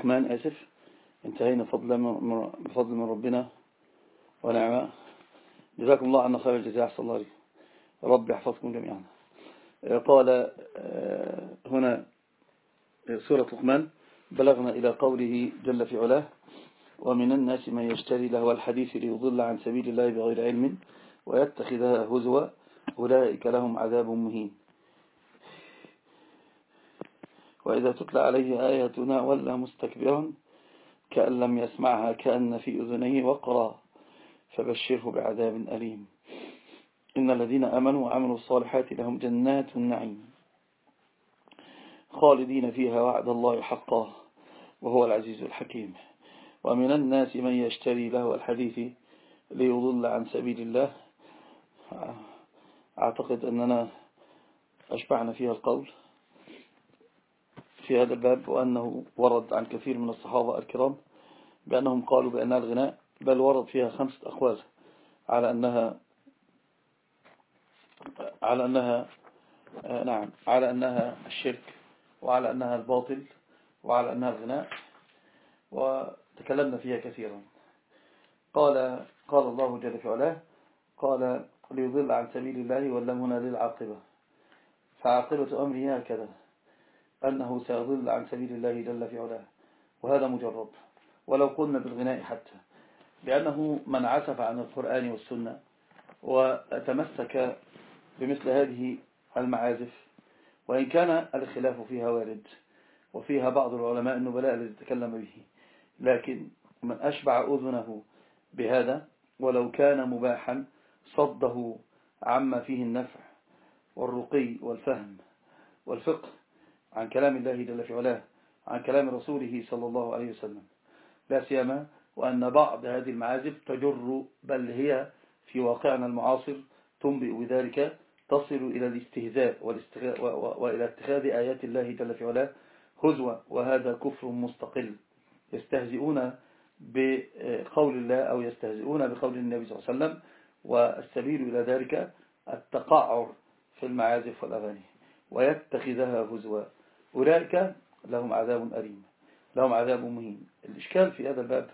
لقمان آسف. انتهينا فضل بفضل من ربنا ونعمة. جزاكم الله عنا خير الجزاء أحسن الله عليكم رب يحفظكم جميعا. قال هنا سورة لقمان بلغنا إلى قوله جل في علاه ومن الناس من يشتري له الحديث ليضل عن سبيل الله بغير علم ويتخذها هزوا أولئك لهم عذاب مهين. وإذا تتلى عليه آياتنا ولا مستكبرا كأن لم يسمعها كأن في أذنيه وقرا فبشره بعذاب أليم. إن الذين أمنوا وعملوا الصالحات لهم جنات النعيم خالدين فيها وعد الله حقا وهو العزيز الحكيم. ومن الناس من يشتري له الحديث ليضل عن سبيل الله. أعتقد أننا أشبعنا فيها القول. في هذا الباب وأنه ورد عن كثير من الصحابة الكرام بأنهم قالوا بأنها الغناء بل ورد فيها خمسة أقوال على أنها على أنها نعم على أنها الشرك وعلى أنها الباطل وعلى أنها الغناء وتكلمنا فيها كثيرا. قال قال الله جل في علاه قال ليضل عن سبيل الله ولمنا للعاقبة فعاقبة أمره هكذا. أنه سيضل عن سبيل الله جل في علاه. وهذا مجرب. ولو قلنا بالغناء حتى. لأنه من عسف عن القرآن والسنة وتمسك بمثل هذه المعازف وإن كان الخلاف فيها وارد وفيها بعض العلماء النبلاء الذي تكلم به. لكن من أشبع أذنه بهذا ولو كان مباحا صده عما فيه النفع والرقي والفهم والفقه. عن كلام الله جل في علاه عن كلام رسوله صلى الله عليه وسلم. لا سيما وأن بعض هذه المعازف تجر بل هي في واقعنا المعاصر تنبئ بذلك تصل إلى الاستهزاء وإلى اتخاذ آيات الله جل في علاه هزوة وهذا كفر مستقل. يستهزئون بقول الله أو يستهزئون بقول النبي صلى الله عليه وسلم والسبيل إلى ذلك التقعر في المعازف والأغاني ويتخذها هزوا. أولئك لهم عذاب أليم لهم عذاب مهين. الإشكال في هذا الباب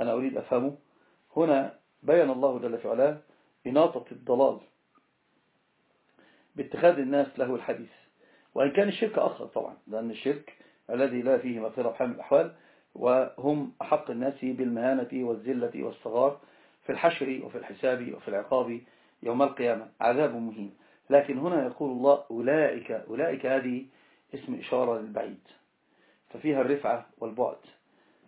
أنا أريد أفهمه. هنا بين الله جل في علاه إناطة الضلال باتخاذ الناس له الحديث. وإن كان الشرك أخر طبعا لأن الشرك الذي لا فيه مغفرة بحال الأحوال وهم أحق الناس بالمهانة والزلة والصغار في الحشر وفي الحساب وفي العقاب يوم القيامة. عذاب مهين. لكن هنا يقول الله أولئك أولئك هذه اسم إشارة للبعيد. ففيها الرفعة والبعد.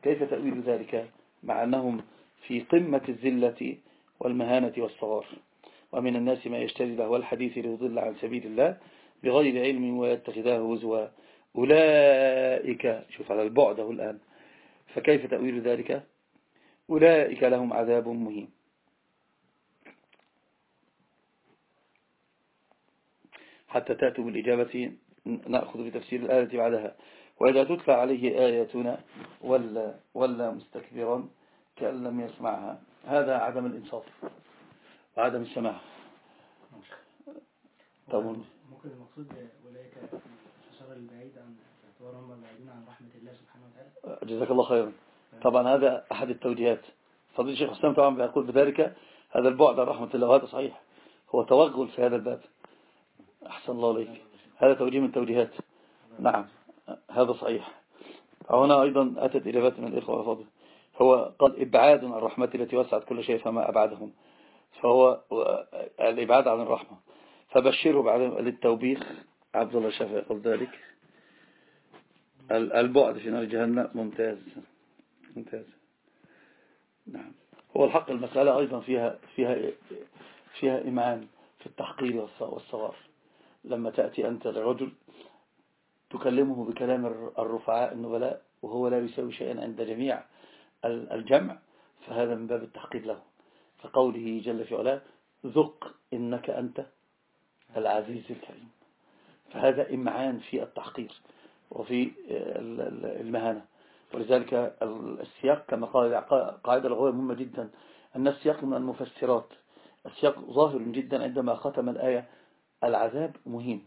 كيف تأويل ذلك؟ مع أنهم في قمة الزلة والمهانة والصغار. ومن الناس ما يشتري له الحديث ليضل عن سبيل الله بغير علم ويتخذاه هزوا. أولئك شوف على البعد الآن. فكيف تأويل ذلك؟ أولئك لهم عذاب مهين. حتى تأتوا بالإجابة نأخذ بتفسير الآية بعدها. وإذا تتلى عليه آياتنا ولا, ولا مستكبرا كأن لم يسمعها. هذا عدم الإنصاف وعدم السماع. طب ممكن المقصود أولئك الشجرة البعيد عن اعتبارهم بعيدين عن رحمة الله سبحانه وتعالى. جزاك الله خيرا. طبعا هذا أحد التوجيهات. فضيل الشيخ حسام طبعا بيقول بذلك هذا البعد عن رحمة الله وهذا صحيح. هو توغل في هذا الباب. أحسن الله عليك هذا توجيه من توجيهات. نعم. هذا صحيح. هنا أيضا أتت إجابات من الإخوة والفضل هو قال إبعاد عن الرحمة التي وسعت كل شيء فما أبعدهم. فهو الإبعاد عن الرحمة. فبشره بعد للتوبيخ. عبد الله الشافعي قال ذلك. البعد في نار جهنم ممتاز. ممتاز. نعم. هو الحق المسألة أيضا فيها فيها فيها إمعان في التحقير والصغار لما تأتي أنت لرجل تكلمه بكلام الرفعاء النبلاء وهو لا يساوي شيئا عند جميع الجمع فهذا من باب التحقير له. كقوله جل في علاه ذق إنك أنت العزيز الكريم. فهذا إمعان في التحقير وفي المهانة. ولذلك السياق كما قال قاعدة لغوية مهمة جدا. أن السياق من المفسرات. السياق ظاهر جدا عندما ختم الآية العذاب مهين.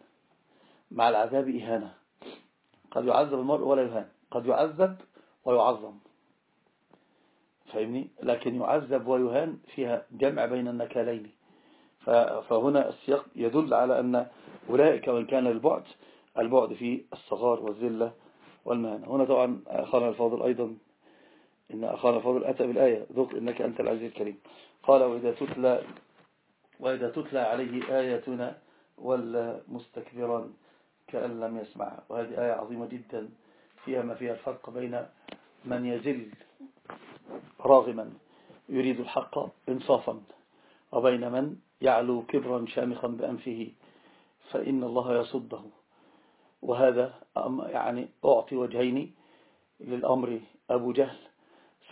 مع العذاب إهانة. قد يعذب المرء ولا يهان. قد يعذب ويعظم. فاهمني؟ لكن يعذب ويهان فيها جمع بين النكالين. فهنا السياق يدل على أن أولئك وإن كان البعد البعد في الصغار والذلة والمهانة. هنا طبعا أخانا الفاضل أيضا. إن أخانا الفاضل أتى بالآية. ذوق إنك أنت العزيز الكريم. قال وإذا تتلى وإذا تتلى عليه آياتنا ولا مستكبرا كأن لم يسمعها وهذه آية عظيمة جدا فيها ما فيها الفرق بين من يزل راغما يريد الحق إنصافا وبين من يعلو كبرا شامخا بأنفه فإن الله يصده. وهذا يعني أعطي وجهين للأمر. أبو جهل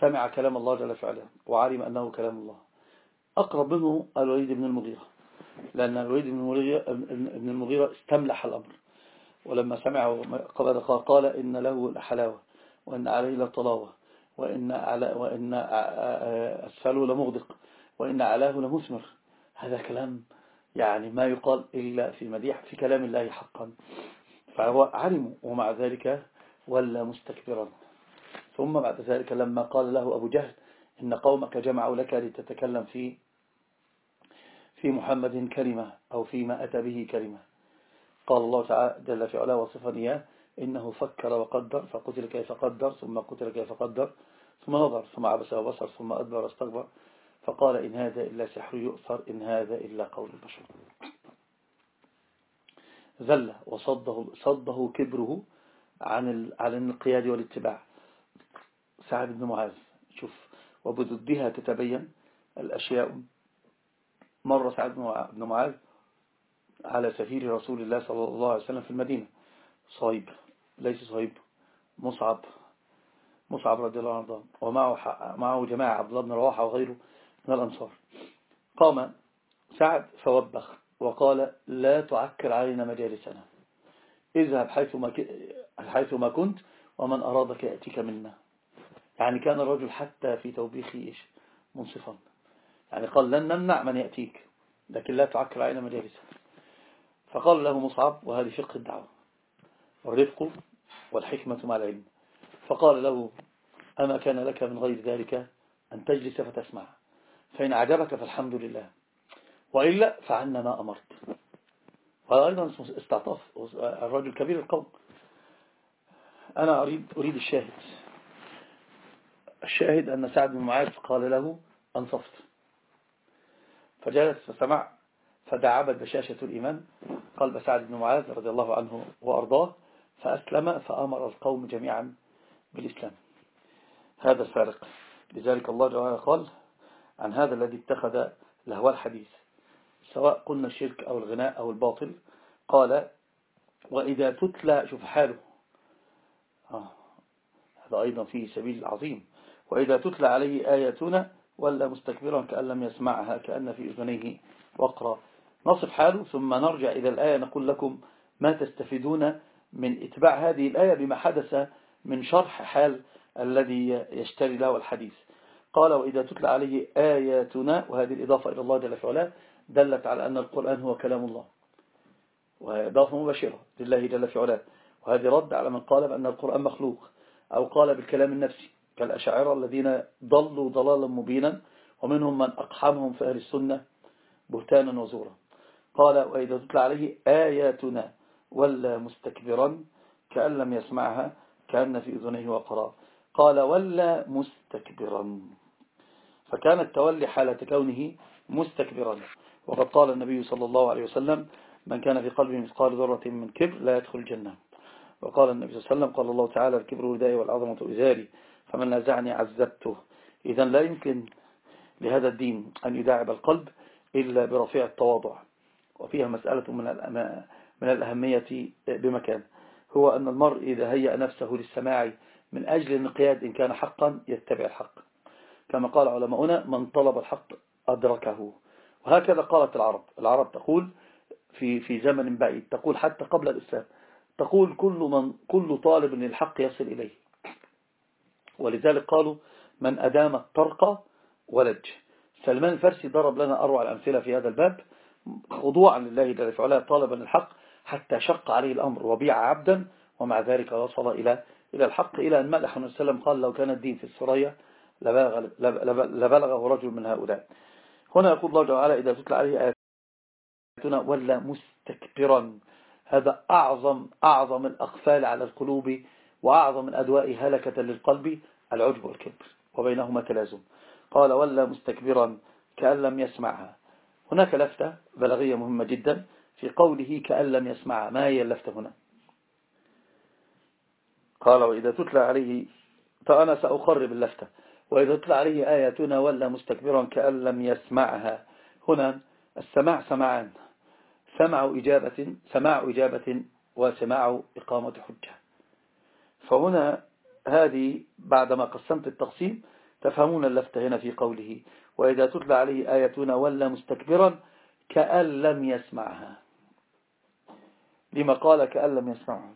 سمع كلام الله جل فعلا وعلم أنه كلام الله. أقرب منه الوليد بن المغيرة. لأن الوليد بن المغيرة استملح الأمر. ولما سمعه قال إن له لحلاوة وإن عليه لطلاوة وإن, على وإن أسفله لمغدق وإن علاه لمثمر. هذا كلام يعني ما يقال إلا في مديح في كلام الله حقا. فهو علم ومع ذلك ولا مستكبرا. ثم بعد ذلك لما قال له أبو جهل إن قومك جمعوا لك لتتكلم في في محمد كلمة أو فيما أتى به كلمة. قال الله تعالى جل في علاه وصفا إياه إنه فكر وقدر فقتل كيف قدر ثم قتل كيف قدر ثم نظر ثم عبس وبصر ثم أدبر واستكبر. فقال إن هذا إلا سحر يؤثر إن هذا إلا قول البشر ذل وصده صده كبره عن عن الانقياد والاتباع. سعد بن معاذ شوف وبضدها تتبين الأشياء مر سعد بن معاذ على سفير رسول الله صلى الله عليه وسلم في المدينة. صهيب ليس صهيب مصعب مصعب رضي الله عنه ومعه معه جماعة عبد الله بن رواحة وغيره من الأنصار. قام سعد فوبخ وقال لا تعكر علينا مجالسنا. اذهب حيث ما, كنت ومن أرادك يأتيك منا. يعني كان الرجل حتى في توبيخه منصفا. يعني قال لن نمنع من يأتيك لكن لا تعكر علينا مجالسنا فقال له مصعب وهذه فقه الدعوة الرفق والحكمة مع العلم. فقال له أما كان لك من غير ذلك أن تجلس فتسمع فإن عجبك فالحمد لله وإلا فعلنا ما أمرت. وهذا أيضا استعطاف الرجل كبير القوم. أنا أريد, أريد الشاهد. الشاهد أن سعد بن معاذ قال له أنصفت. فجلس فسمع فدعبت بشاشة الإيمان. قلب سعد بن معاذ رضي الله عنه وأرضاه فأسلم فأمر القوم جميعا بالإسلام. هذا الفارق. لذلك الله جل قال عن هذا الذي اتخذ لهو الحديث. سواء قلنا الشرك أو الغناء أو الباطل قال وإذا تتلى شوف حاله آه هذا أيضا فيه سبيل عظيم. وإذا تتلى عليه آياتنا ولا مستكبرا كأن لم يسمعها كأن في أذنيه وقرا. نصف حاله ثم نرجع إلى الآية نقول لكم ما تستفيدون من إتباع هذه الآية بما حدث من شرح حال الذي يشتري له الحديث قال وإذا تتلى عليه آياتنا وهذه الإضافة إلى الله جل في دلت على أن القرآن هو كلام الله. وإضافة مباشرة لله جل في علاه. وهذه رد على من قال بأن القرآن مخلوق أو قال بالكلام النفسي. كالأشاعرة الذين ضلوا ضلالا مبينا ومنهم من أقحمهم في أهل السنة بهتانا وزورا. قال وإذا تتلى عليه آياتنا ولا مستكبرا كأن لم يسمعها كأن في أذنه وقرأ. قال ولا مستكبرا. فكان التولي حالة كونه مستكبرا. وقد قال النبي صلى الله عليه وسلم من كان في قلبه مثقال ذرة من كبر لا يدخل الجنة. وقال النبي صلى الله عليه وسلم قال الله تعالى الكبر ردائي والعظمة إزاري فمن نازعني عذبته إذا لا يمكن لهذا الدين أن يداعب القلب إلا برفيع التواضع وفيها مسألة من من الأهمية بمكان. هو أن المرء إذا هيأ نفسه للسماع من أجل الانقياد إن كان حقا يتبع الحق. كما قال علماؤنا من طلب الحق أدركه. وهكذا قالت العرب. العرب تقول في في زمن بعيد تقول حتى قبل الإسلام تقول كل من كل طالب للحق يصل إليه. ولذلك قالوا من أدام الطرق ولج. سلمان الفارسي ضرب لنا أروع الأمثلة في هذا الباب. خضوعا لله جل وعلا طالبا الحق حتى شق عليه الأمر وبيع عبدا ومع ذلك وصل إلى إلى الحق إلى أن عليه وسلم قال لو كان الدين في السرية لبلغه رجل من هؤلاء. هنا يقول الله تعالى إذا تتلى عليه آياتنا ولا مستكبرا. هذا أعظم أعظم الأقفال على القلوب وأعظم الأدواء هلكة للقلب العجب والكبر وبينهما تلازم. قال ولا مستكبرا كأن لم يسمعها. هناك لفتة بلغية مهمة جدا في قوله كأن لم يسمعها. ما هي اللفتة هنا؟ قال وإذا تتلى عليه فأنا سأخرب اللفتة. وإذا تتلى عليه آياتنا ولا مستكبرا كأن لم يسمعها. هنا السماع سمعان سمع إجابة سماع إجابة وسماع إقامة حجة. فهنا هذه بعدما قسمت التقسيم تفهمون اللفتة هنا في قوله وإذا تتلى عليه آياتنا ولا مستكبرا كأن لم يسمعها. لما قال كأن لم يسمعها.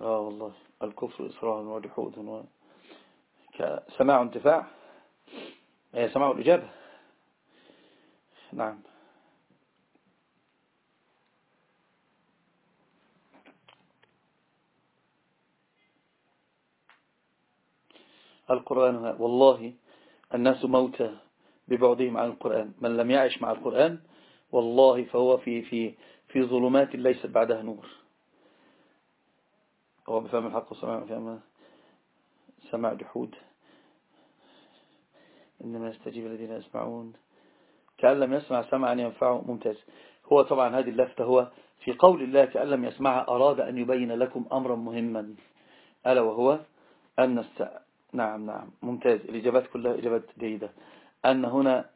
آه والله الكفر إصرار وجحود و... سماع انتفاع سماع الإجابة. نعم. القرآن والله الناس موتى ببعدهم عن القرآن. من لم يعش مع القرآن والله فهو في في في ظلمات ليست بعدها نور. هو بفهم الحق وسمع فهم سمع جحود إنما يستجيب الذين يسمعون. كأن لم يسمع سمعا ينفعه. ممتاز. هو طبعا هذه اللفتة هو في قول الله كأن لم يسمعها أراد أن يبين لكم أمرا مهما. ألا وهو أن. نعم نعم. ممتاز. الإجابات كلها إجابات جيدة. أن هنا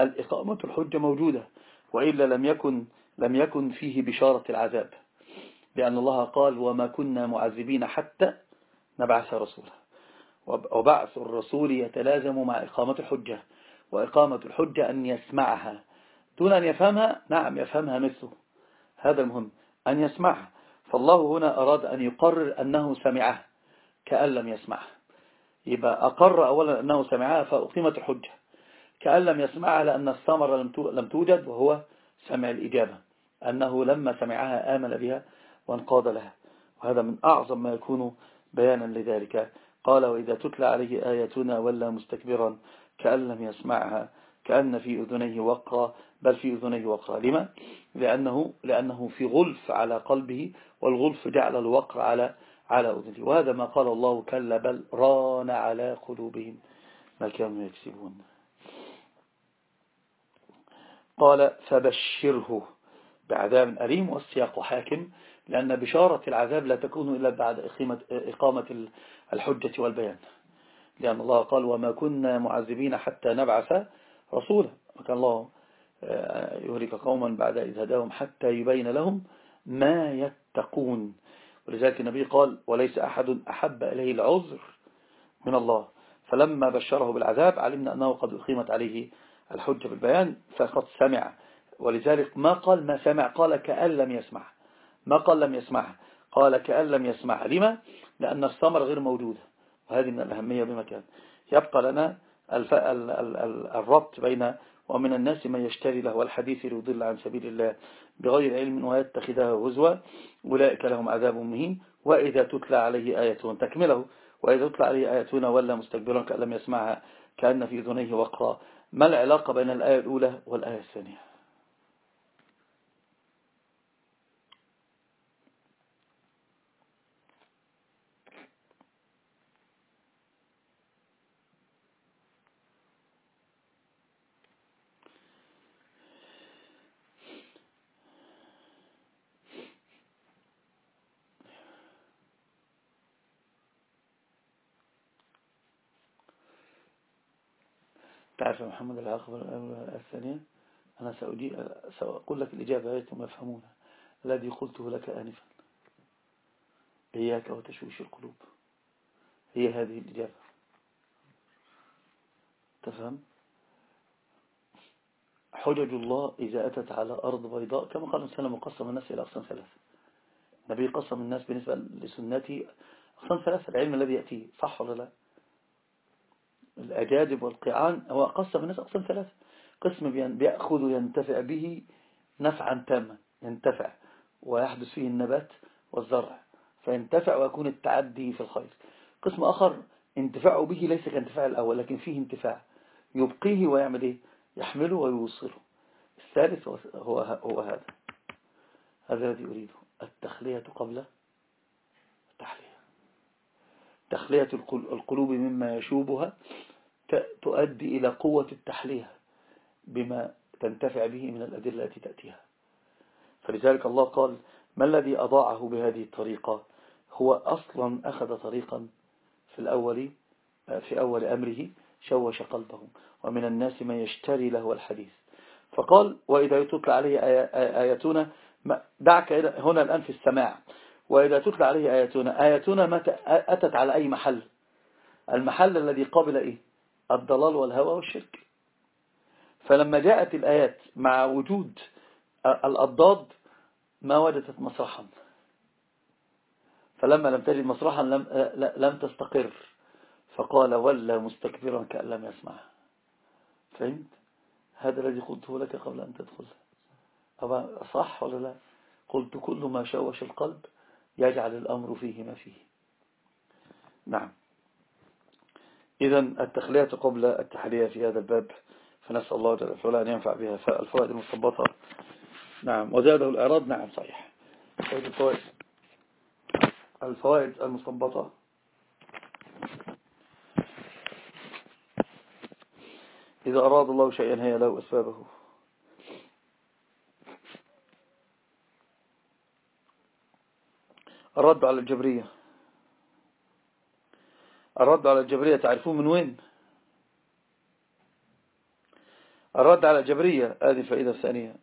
الإقامة الحجة موجودة وإلا لم يكن لم يكن فيه بشارة العذاب لأن الله قال وما كنا معذبين حتى نبعث رسولا. وبعث الرسول يتلازم مع إقامة الحجة وإقامة الحجة أن يسمعها. دون أن يفهمها؟ نعم يفهمها مثله. هذا المهم. أن يسمعها. فالله هنا أراد أن يقرر أنه سمعه كأن لم يسمعه. يبقى أقر أولا أنه سمعها فأقيمت الحجة. كأن لم يسمعها لأن الثمرة لم توجد وهو سمع الإجابة. أنه لما سمعها آمن بها وانقاد لها. وهذا من أعظم ما يكون بيانا لذلك. قال وإذا تتلى عليه آياتنا ولا مستكبرا كأن لم يسمعها كأن في أذنيه وقرا بل في أذنيه وقرا. لما؟ لأنه, لأنه في غلف على قلبه والغلف جعل الوقر على على أذنه وهذا ما قال الله كلا بل ران على قلوبهم ما كانوا يكسبون. قال فبشره بعذاب أليم والسياق حاكم لأن بشارة العذاب لا تكون إلا بعد إقامة الحجة والبيان. لأن الله قال وما كنا معذبين حتى نبعث رسولا. وكان الله آه، يهلك قوما بعد إذ هداهم حتى يبين لهم ما يتقون. ولذلك النبي قال وليس أحد أحب إليه العذر من الله. فلما بشره بالعذاب علمنا أنه قد أقيمت عليه الحجة بالبيان فقد سمع. ولذلك ما قال ما سمع؟ قال كأن لم يسمع. ما قال لم يسمعها قال كأن لم يسمعها لما؟ لأن الثمر غير موجودة وهذه من الأهمية بمكان. يبقى لنا الربط بين ومن الناس من يشتري له الحديث ليضل عن سبيل الله. بغير علم ويتخذها هزوا أولئك لهم عذاب مهين. وإذا تتلى عليه آياتون تكمله. وإذا تتلى عليه آياتون ولا مستكبرا كأن لم يسمعها كأن في ذنيه وقرا. ما العلاقة بين الآية الأولى والآية الثانية؟ محمد العقبة الثانية أنا سأقول لك الإجابة ثم يفهمونها الذي قلته لك آنفا. إياك وتشويش القلوب. هي هذه الإجابة. تفهم؟ حجج الله إذا أتت على أرض بيضاء كما قال السلام وقسم الناس إلى أقسام ثلاثة. النبي قسم الناس بالنسبة لسنته أقسام ثلاثة العلم الذي يأتيه صح ولا لا؟ الأجادب والقيعان هو قسم الناس أقسام ثلاثة. قسم بيأخذ ينتفع به نفعا تاما ينتفع ويحدث فيه النبات والزرع فينتفع ويكون التعدي في الخير. قسم آخر انتفاعه به ليس كانتفاع الأول لكن فيه انتفاع. يبقيه ويعمل إيه؟ يحمله ويوصله. الثالث هو, هو هذا. هذا الذي أريده. التخلية قبل تخلية القلوب مما يشوبها تؤدي إلى قوة التحلية بما تنتفع به من الأدلة التي تأتيها. فلذلك الله قال ما الذي أضاعه بهذه الطريقة؟ هو أصلا أخذ طريقا في الأول في أول أمره شوش قلبه ومن الناس من يشتري له الحديث. فقال وإذا تتلى عليه آياتنا دعك هنا الآن في السماع. وإذا تتلى عليه آياتنا آياتنا متى أتت على أي محل؟ المحل الذي قابل إيه؟ الضلال والهوى والشرك. فلما جاءت الآيات مع وجود الأضداد ما وجدت مسرحا. فلما لم تجد مسرحا لم, لم تستقر. فقال ولا مستكبرا كأن لم يسمع. فهمت؟ هذا الذي قلته لك قبل أن تدخل. صح ولا لا؟ قلت كل ما شوش القلب يجعل الأمر فيه ما فيه. نعم. إذا التخلية قبل التحلية في هذا الباب فنسأل الله جل وعلا أن ينفع بها الفوائد المستنبطة نعم. وزاده الإعراض نعم صحيح. الفوائد. الفوائد المستنبطة إذا أراد الله شيئا هي له أسبابه. الرد على الجبرية. الرد على الجبرية تعرفون من وين؟ الرد على الجبرية هذه الفائدة الثانية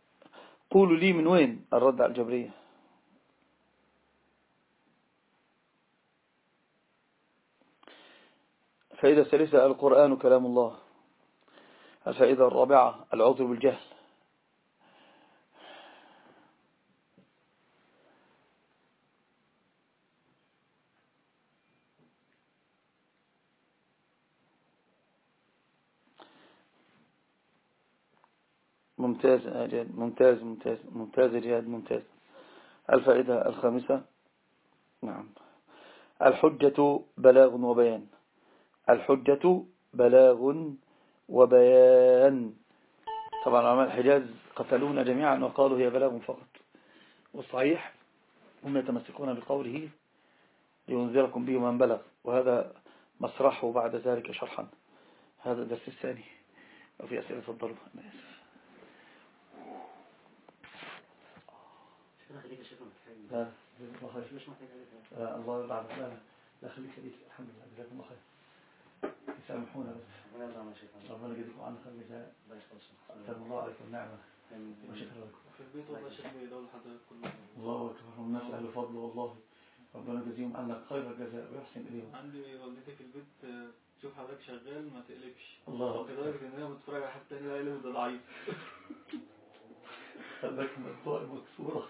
قولوا لي من وين الرد على الجبرية؟ الفائدة الثالثة القرآن كلام الله. الفائدة الرابعة العذر بالجهل. ممتاز ممتاز ممتاز. ممتاز جهاد ممتاز. الفائدة الخامسة. نعم. الحجة بلاغ وبيان. الحجة بلاغ وبيان. طبعا علماء الحجاز قتلونا جميعا وقالوا هي بلاغ فقط. والصحيح هم يتمسكون بقوله لينذركم به من بلغ. وهذا مسرحه بعد ذلك شرحا. هذا الدرس الثاني. وفي أسئلة تفضلوا أنا آسف الله يرضى عنك. لا خليك خليك الحمد لله. جزاكم الله خير. يسامحونا بس. ربنا يجزيكم عنا خير جزاء سلام الله عليكم نعمة وشكرا لكم. في البيت والله شيخ بيدور حضرتك كله الله أكبر. والناس أهل فضل والله. ربنا يجزيهم عنك خير الجزاء ويحسن إليهم. عندي والدتي في البيت تشوف حضرتك شغال ما تقلبش الله لدرجة إن هي بتتفرج على حد تاني لا يقلب ده ضعيف من الطائب والصورة